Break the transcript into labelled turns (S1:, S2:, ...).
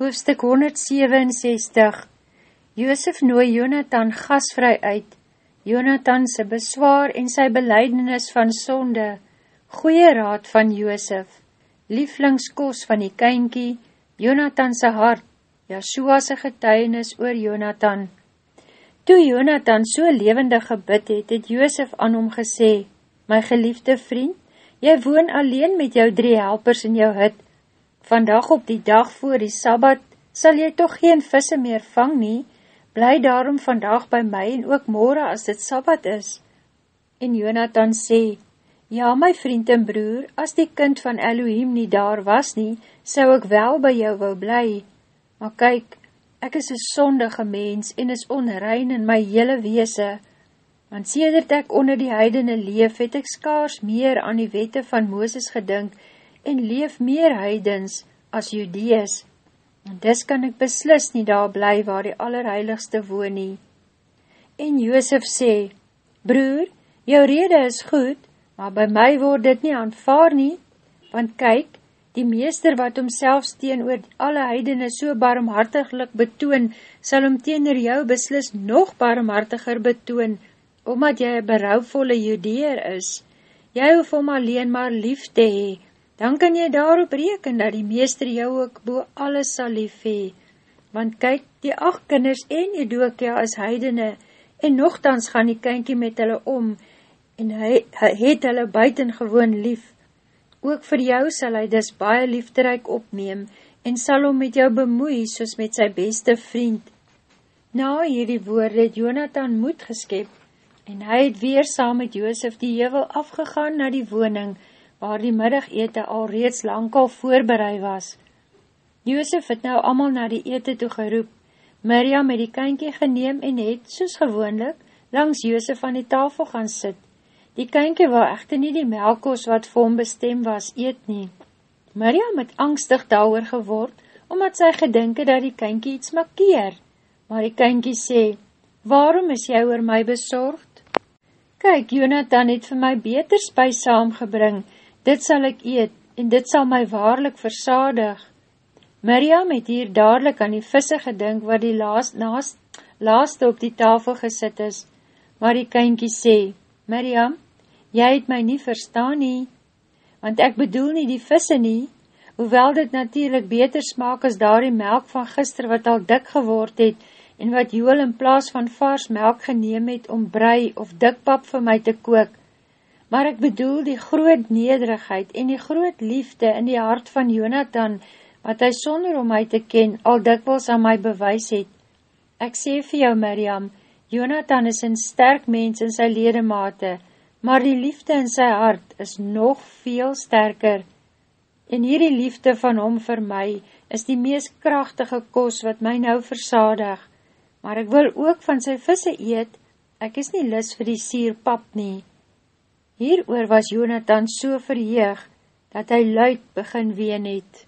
S1: Hoofstuk 167 Joosef nooi Jonathan gasvry uit. Jonathan sy beswaar en sy beleidings van sonde. Goeie raad van Joosef. Lieflingskos van die kynkie. Jonathan sy hart. Jasua sy getuienis oor Jonathan. Toe Jonathan so levendig gebid het, het Joosef aan hom gesê, My geliefde vriend, jy woon alleen met jou drie helpers in jou hut, Vandag op die dag voor die Sabbat sal jy toch geen visse meer vang nie, bly daarom vandag by my en ook morgen as dit Sabbat is. En Jonathan sê, Ja, my vriend en broer, as die kind van Elohim nie daar was nie, sou ek wel by jou wou bly. Maar kyk, ek is een sondige mens en is onrein in my hele weese, want sedert ek onder die heidene leef, het ek skaars meer aan die wette van Mooses gedink en leef meer heidens as Judees, en dis kan ek beslis nie daar bly waar die allerheiligste woon nie. En Joosef sê, Broer, jou rede is goed, maar by my word dit nie aanvaar nie, want kyk, die meester wat homself steen oor alle heidene so barmhartiglik betoon, sal hom teener jou beslis nog barmhartiger betoon, omdat jy een berouwvolle judeer is. Jy hoef om alleen maar lief te hee, dan kan jy daarop reken dat die meester jou ook bo alles sal lief hee. Want kyk, die acht kinders en die dookja is heidene, en nogthans gaan die kynkie met hulle om, en hy, hy het hulle buitengewoon lief. Ook vir jou sal hy dus baie liefderyk opneem, en sal hom met jou bemoei, soos met sy beste vriend. Na hierdie woorde het Jonathan moed geskep, en hy het weer saam met Joosef die hevel afgegaan na die woning, waar die middagete al reeds lang al voorbereid was. Joosef het nou amal na die ete toe geroep, Miriam het die kynkie geneem en het, soos gewoonlik, langs Joosef aan die tafel gaan sit. Die kynkie wou echte nie die melkos wat vir hom bestem was, eet nie. Miriam het angstig daar geword, omdat sy gedinke dat die kynkie iets makkeer. Maar die kynkie sê, waarom is jy oor my bezorgd? Kyk, Jonathan het vir my beter spijs saamgebring, dit sal ek eet, en dit sal my waarlik versadig. Miriam het hier dadelijk aan die visse gedink, wat die laast, naast, laaste op die tafel gesit is, maar die kynkie sê, Miriam, jy het my nie verstaan nie, want ek bedoel nie die visse nie, hoewel dit natuurlijk beter smaak as daar die melk van gister wat al dik geword het, en wat Joel in plaas van vars melk geneem het om brei of dikpap vir my te kook, maar ek bedoel die groot nederigheid en die groot liefde in die hart van Jonathan, wat hy sonder om my te ken, al dikwels aan my bewys het. Ek sê vir jou, Miriam, Jonathan is een sterk mens in sy ledemate, maar die liefde in sy hart is nog veel sterker. En hierdie liefde van hom vir my is die meest krachtige kos wat my nou versadig, maar ek wil ook van sy visse eet, ek is nie lis vir die sier pap nie. Hieroor was Jonathan so verheeg, dat hy luid begin ween het.